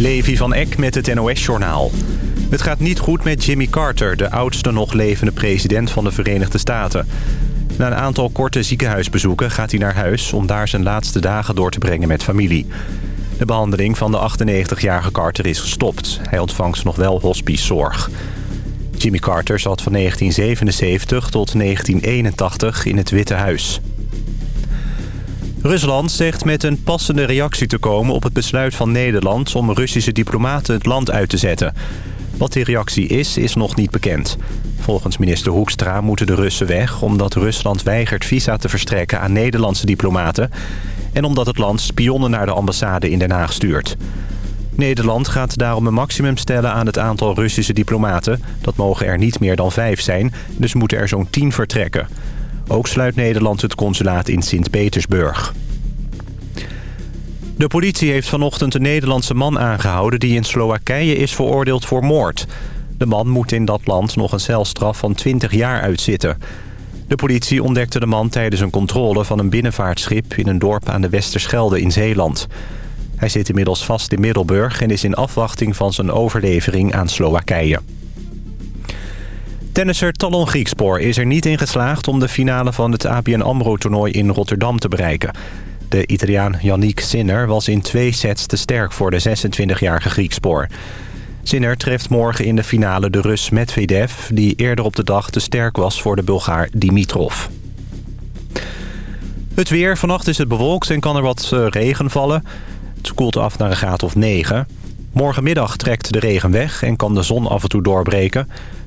Levi van Eck met het NOS-journaal. Het gaat niet goed met Jimmy Carter, de oudste nog levende president van de Verenigde Staten. Na een aantal korte ziekenhuisbezoeken gaat hij naar huis... om daar zijn laatste dagen door te brengen met familie. De behandeling van de 98-jarige Carter is gestopt. Hij ontvangt nog wel hospicezorg. Jimmy Carter zat van 1977 tot 1981 in het Witte Huis. Rusland zegt met een passende reactie te komen op het besluit van Nederland... om Russische diplomaten het land uit te zetten. Wat die reactie is, is nog niet bekend. Volgens minister Hoekstra moeten de Russen weg... omdat Rusland weigert visa te verstrekken aan Nederlandse diplomaten... en omdat het land spionnen naar de ambassade in Den Haag stuurt. Nederland gaat daarom een maximum stellen aan het aantal Russische diplomaten. Dat mogen er niet meer dan vijf zijn, dus moeten er zo'n tien vertrekken. Ook sluit Nederland het consulaat in Sint-Petersburg. De politie heeft vanochtend een Nederlandse man aangehouden... die in Slowakije is veroordeeld voor moord. De man moet in dat land nog een celstraf van 20 jaar uitzitten. De politie ontdekte de man tijdens een controle van een binnenvaartschip... in een dorp aan de Westerschelde in Zeeland. Hij zit inmiddels vast in Middelburg... en is in afwachting van zijn overlevering aan Slowakije. Tennisser Talon Griekspoor is er niet in geslaagd... om de finale van het ABN AMRO-toernooi in Rotterdam te bereiken. De Italiaan Yannick Sinner was in twee sets te sterk voor de 26-jarige Griekspoor. Sinner treft morgen in de finale de Rus Medvedev... die eerder op de dag te sterk was voor de Bulgaar Dimitrov. Het weer. Vannacht is het bewolkt en kan er wat eh, regen vallen. Het koelt af naar een graad of 9. Morgenmiddag trekt de regen weg en kan de zon af en toe doorbreken.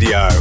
Radio.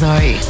Zoe.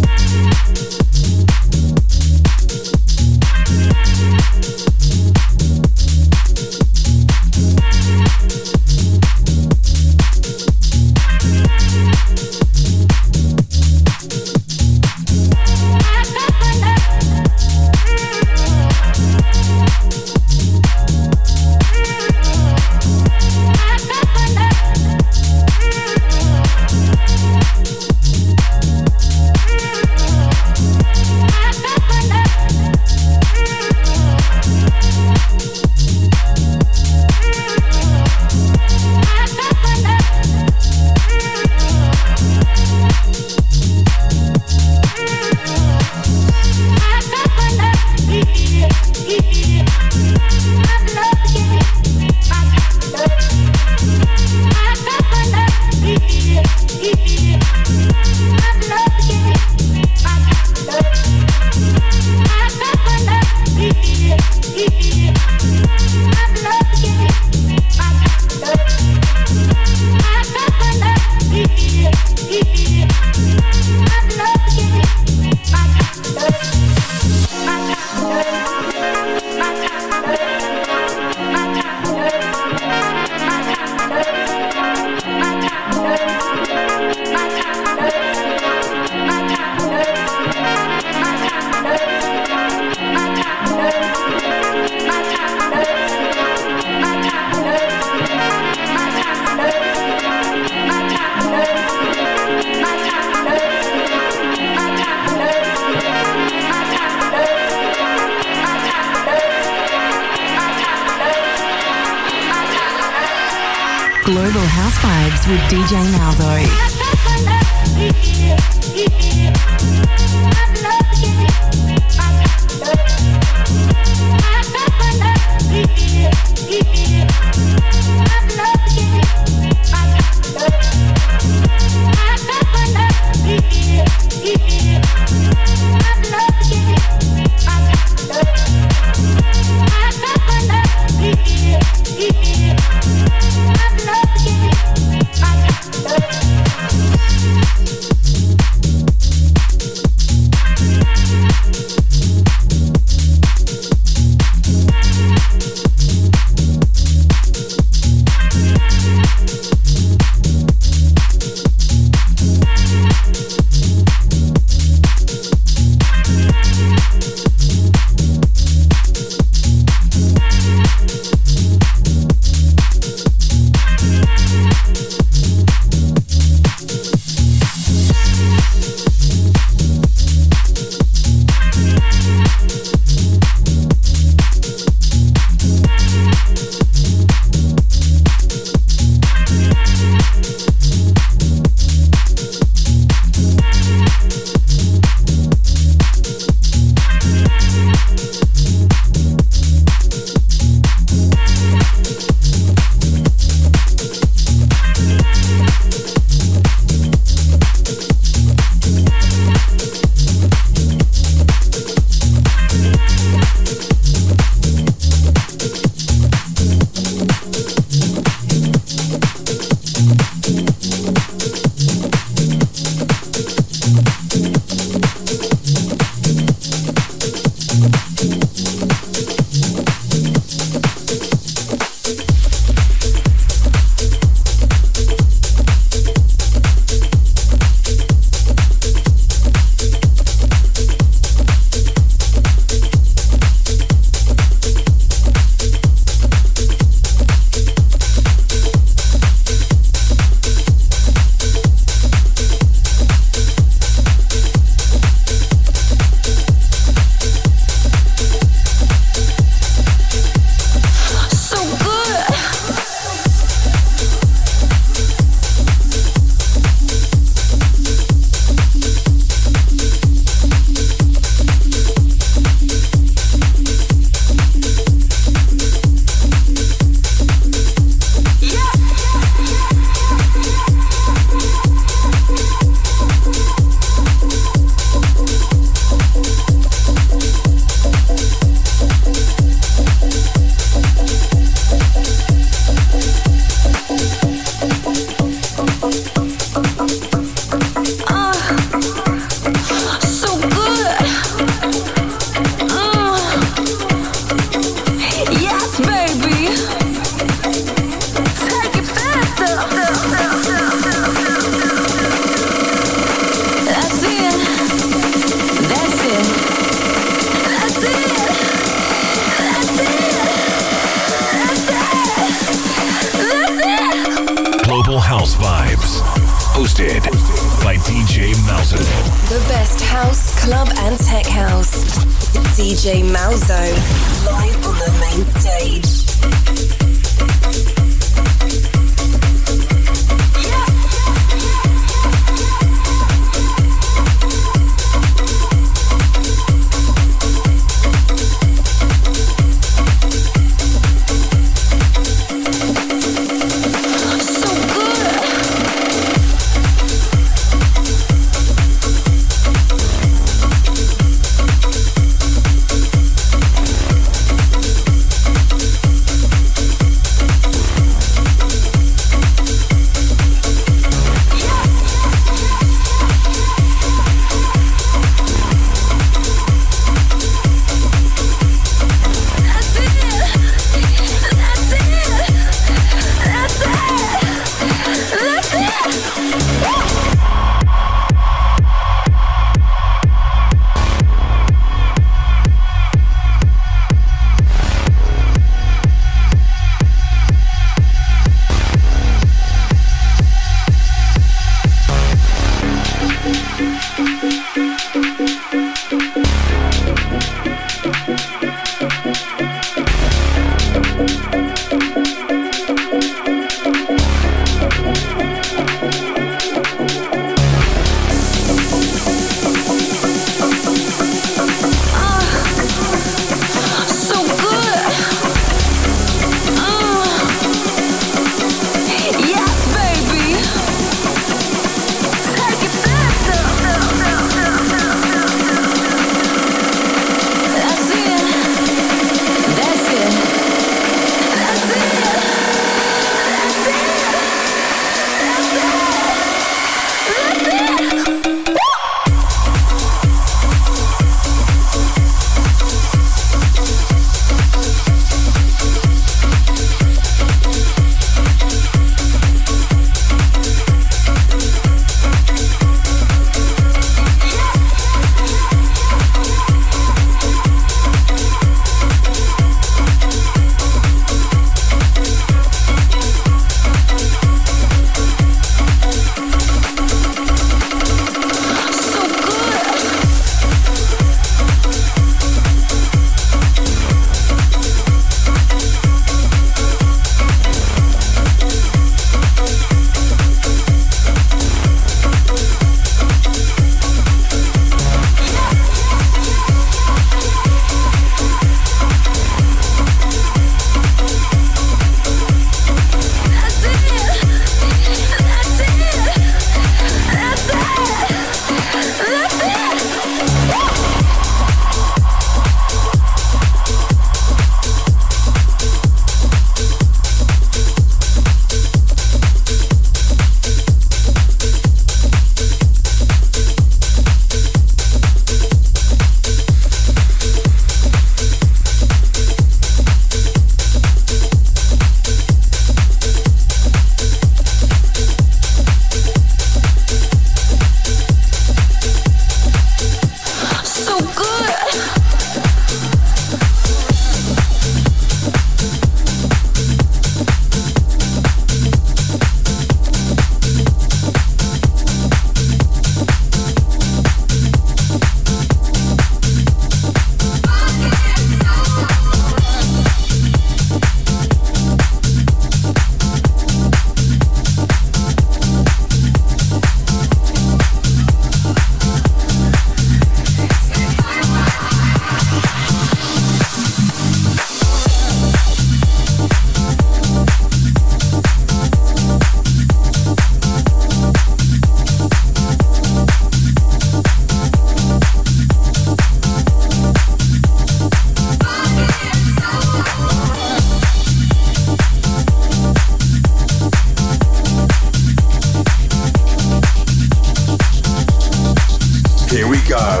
Here we go.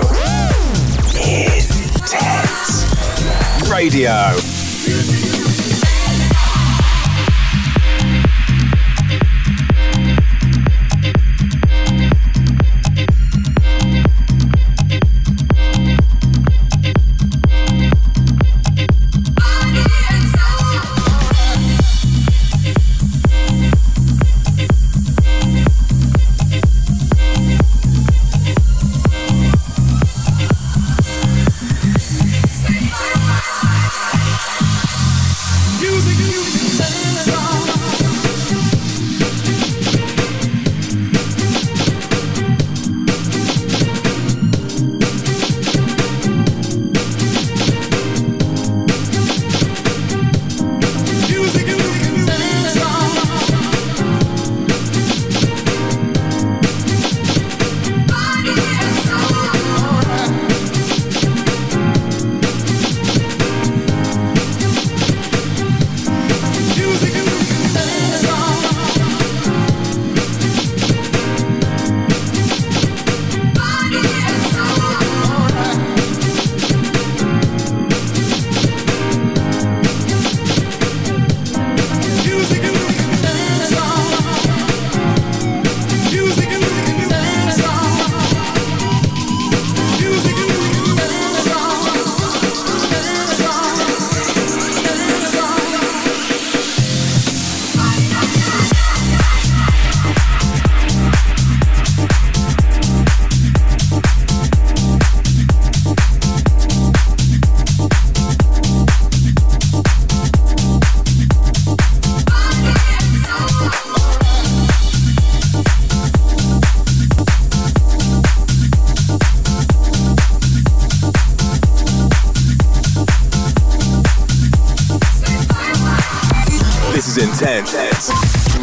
Intense Radio.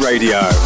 Radio.